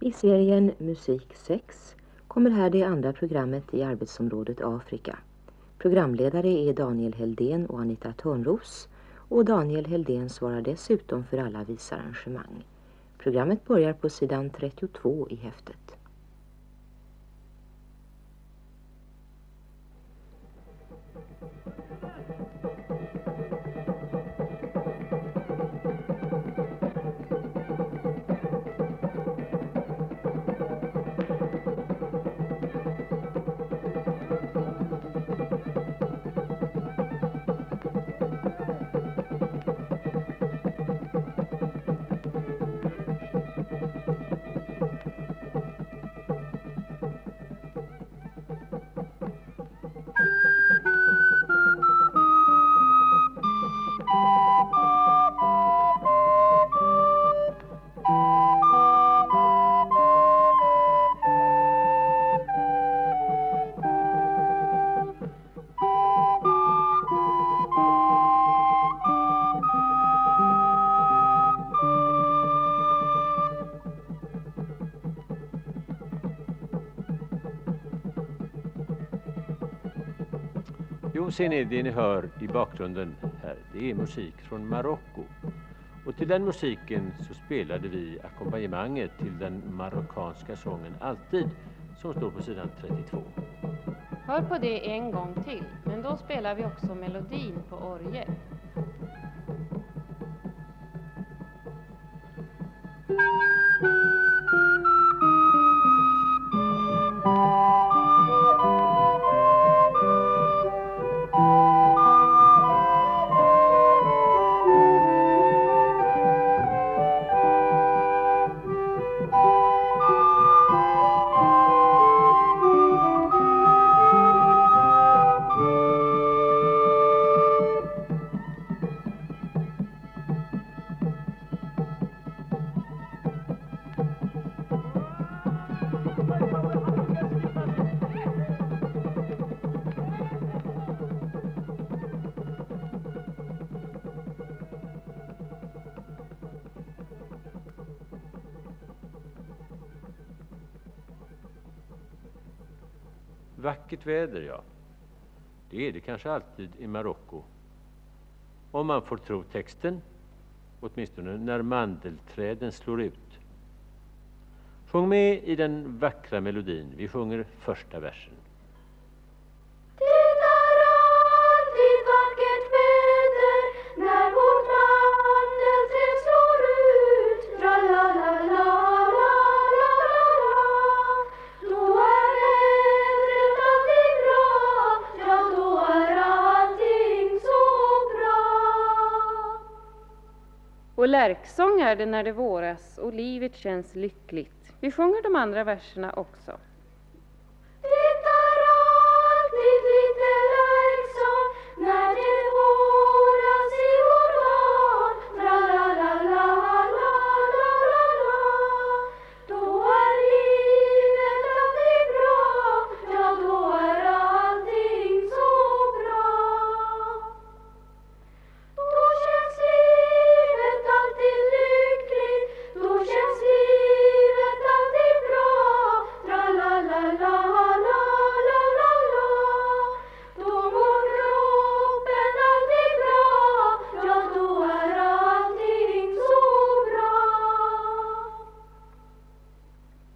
I serien Musik 6 kommer här det andra programmet i arbetsområdet Afrika. Programledare är Daniel Heldén och Anita Törnros och Daniel Heldén svarar dessutom för alla visarrangemang. Programmet börjar på sidan 32 i häftet. Ser ni, det ni hör i bakgrunden här, det är musik från Marocko. Och till den musiken så spelade vi ackompanjemanget till den marockanska sången Alltid, som står på sidan 32. Hör på det en gång till, men då spelar vi också melodin på orgel. Vackert väder, ja. Det är det kanske alltid i Marocko. Om man får tro texten, åtminstone när mandelträden slår ut. Sjung med i den vackra melodin. Vi sjunger första versen. Och lärksång är det när det våras och livet känns lyckligt. Vi sjunger de andra verserna också.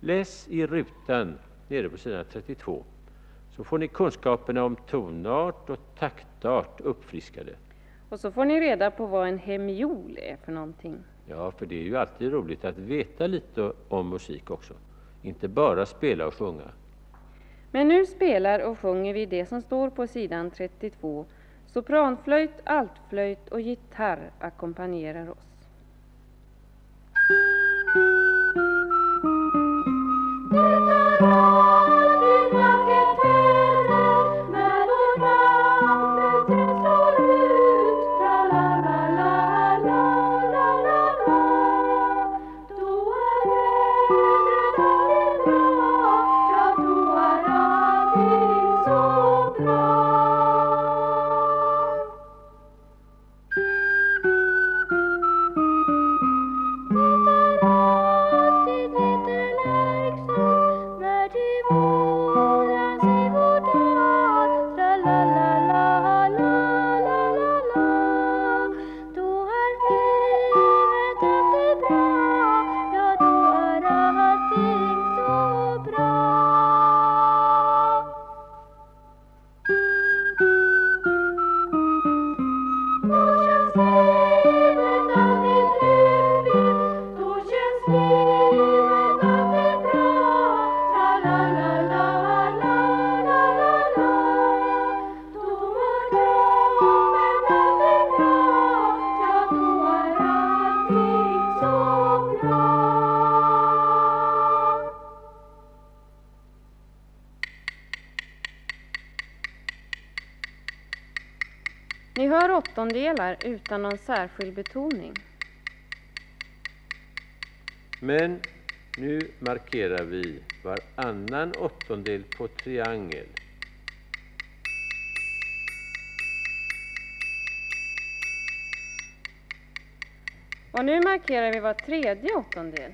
Läs i rutan nere på sidan 32 så får ni kunskaperna om tonart och taktart uppfriskade. Och så får ni reda på vad en hemiol är för någonting. Ja, för det är ju alltid roligt att veta lite om musik också. Inte bara spela och sjunga. Men nu spelar och sjunger vi det som står på sidan 32. Sopranflöjt, altflöjt och gitarr ackompanjerar oss. Åttondelar utan någon särskild betoning. Men nu markerar vi varannan åttondel på triangel. Och nu markerar vi var tredje åttondel.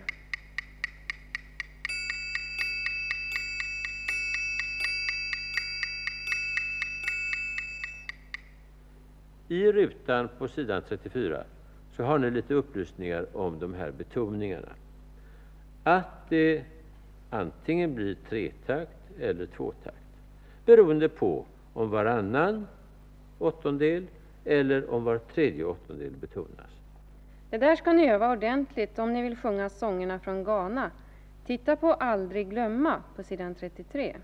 I rutan på sidan 34 så har ni lite upplysningar om de här betoningarna. Att det antingen blir tretakt eller tvåtakt beroende på om varannan åttondel eller om var tredje åttondel betonas. Det där ska ni öva ordentligt om ni vill sjunga sångerna från Ghana. Titta på Aldrig glömma på sidan 33.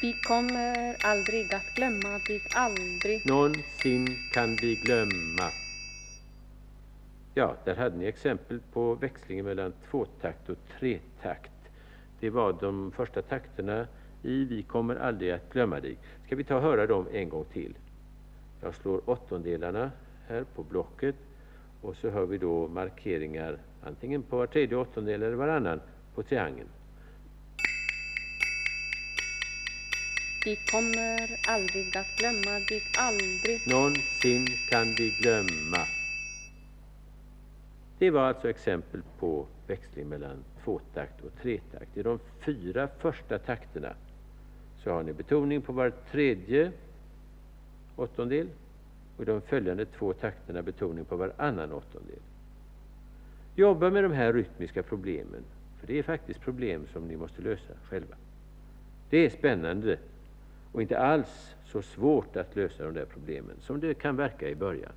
Vi kommer aldrig att glömma dig, aldrig. Någonsin kan vi glömma. Ja, där hade ni exempel på växlingen mellan tvåtakt och tretakt. Det var de första takterna i Vi kommer aldrig att glömma dig. Ska vi ta och höra dem en gång till? Jag slår åttondelarna här på blocket och så hör vi då markeringar antingen på var tredje åttondel eller varannan på triangeln. Vi kommer aldrig att glömma dig, aldrig. Någonsin kan vi glömma. Det var alltså exempel på växling mellan tvåtakt och tretakt. I de fyra första takterna så har ni betoning på var tredje åttondel och i de följande två takterna betoning på varannan åttondel. Jobba med de här rytmiska problemen, för det är faktiskt problem som ni måste lösa själva. Det är spännande och inte alls så svårt att lösa de där problemen som det kan verka i början.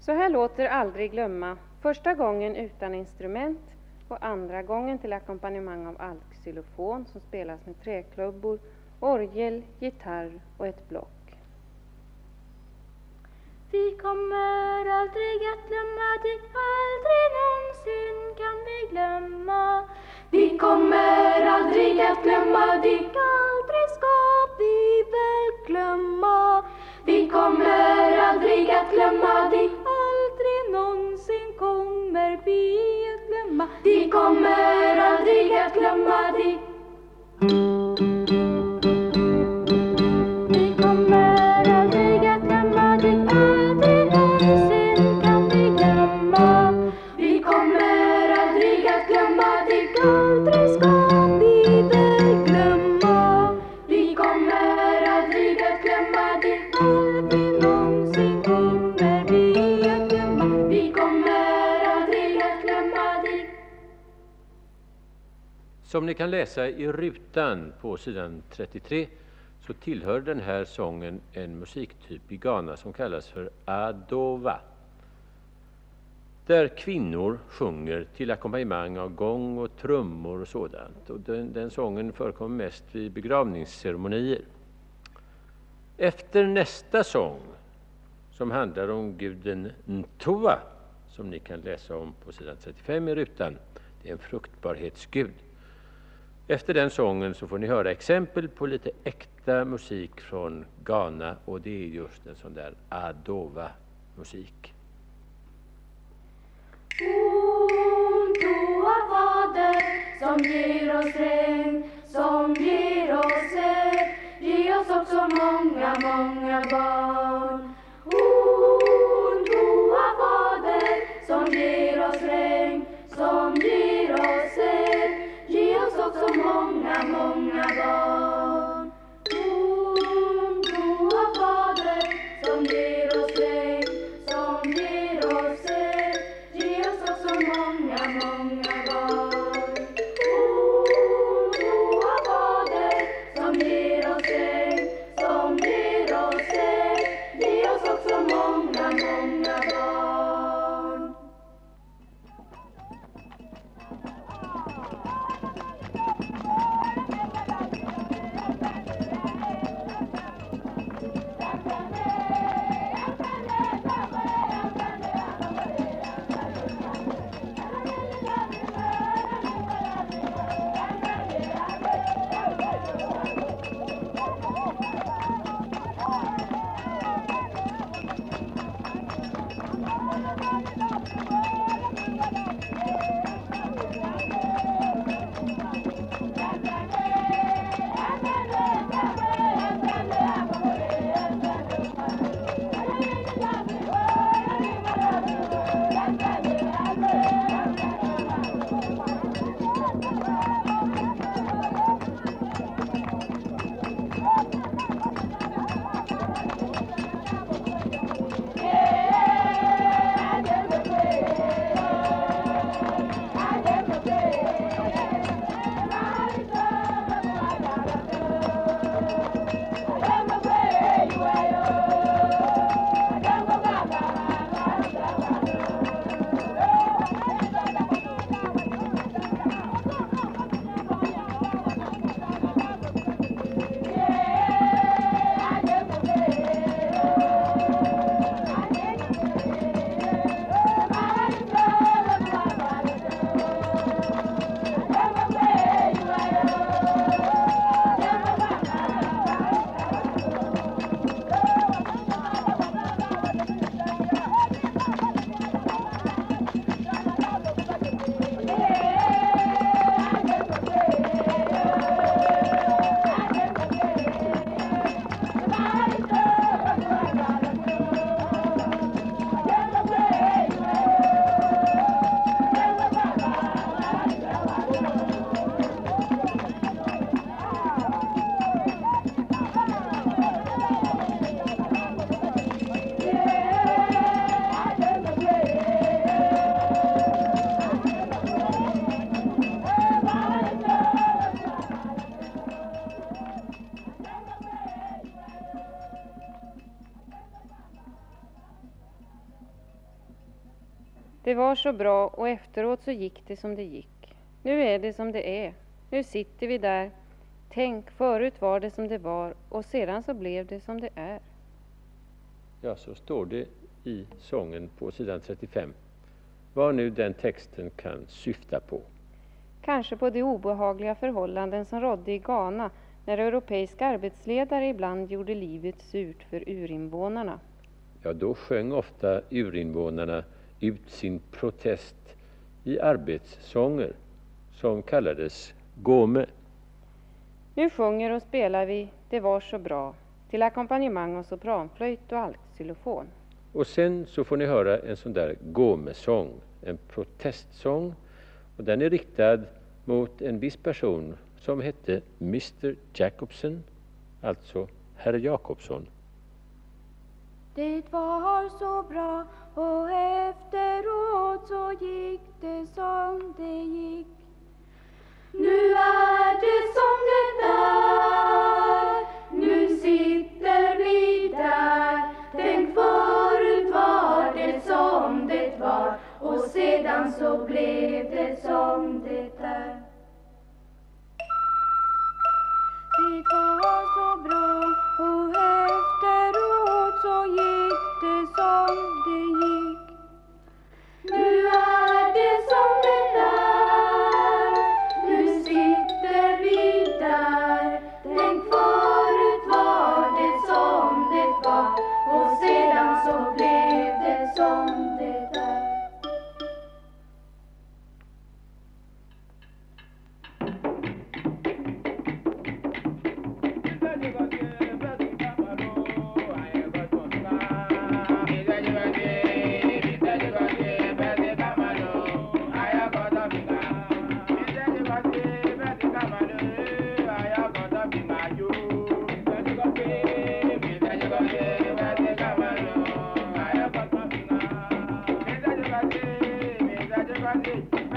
Så här låter Aldrig glömma, första gången utan instrument och andra gången till ackompanjemang av alkxylofon som spelas med träklubbor, orgel, gitarr och ett block. Vi kommer aldrig att glömma dig, aldrig någonsin kan vi glömma. Vi kommer aldrig att glömma dig, aldrig ska vi väl glömma. Vi kommer aldrig att glömma dig, aldrig någonsin kommer vi att glömma. Vi kommer aldrig att glömma dig. Som ni kan läsa i rutan på sidan 33 så tillhör den här sången en musiktyp i Ghana som kallas för adova. Där kvinnor sjunger till ackompanjemang av gång och trummor och sådant. Och den, den sången förekommer mest vid begravningsceremonier. Efter nästa sång, som handlar om guden Ntua, som ni kan läsa om på sidan 35 i rutan, det är en fruktbarhetsgud. Efter den sången så får ni höra exempel på lite äkta musik från Ghana och det är just en sån där adova-musik. Ontoa Fader som ger oss regn, som ger oss säd, ge oss också många, många barn. Det var så bra och efteråt så gick det som det gick. Nu är det som det är. Nu sitter vi där. Tänk, förut var det som det var och sedan så blev det som det är. Ja, så står det i sången på sidan 35. Vad nu den texten kan syfta på. Kanske på de obehagliga förhållanden som rådde i Ghana när europeiska arbetsledare ibland gjorde livet surt för urinvånarna. Ja, då sjöng ofta urinvånarna ut sin protest i arbetssånger som kallades gome. Nu sjunger och spelar vi Det var så bra till ackompanjemang av sopranflöjt och altxylofon. Och sen så får ni höra en sån där gomesång, en protestsång. Och den är riktad mot en viss person som hette Mr Jacobson, alltså herr Jakobsson. Det var så bra och efteråt så gick det som det gick. Nu är det Thank you.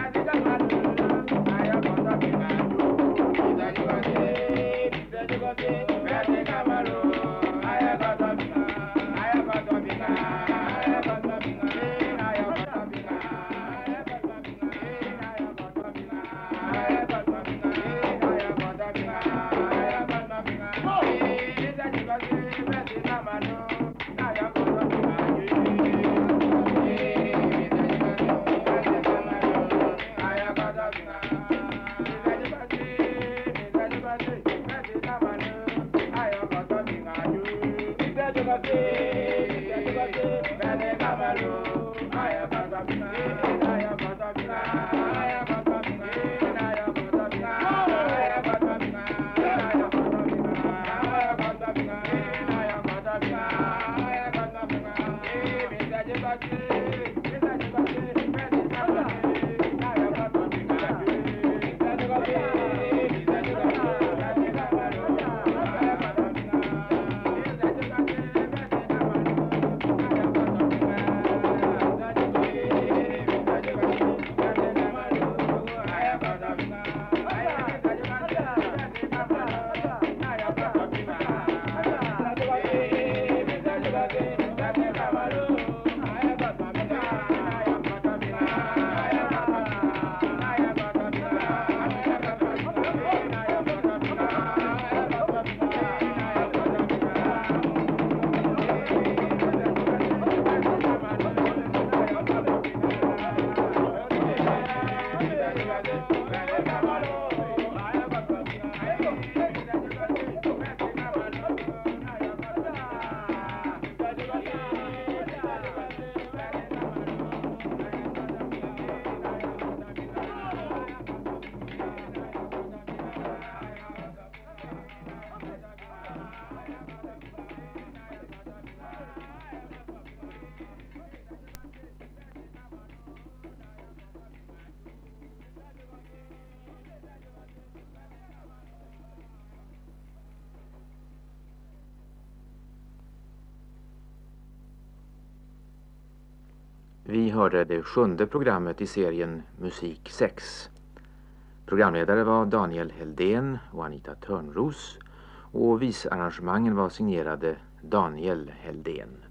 Vi hörde det sjunde programmet i serien Musik 6. Programledare var Daniel Heldén och Anita Törnros och visarrangemangen var signerade Daniel Heldén.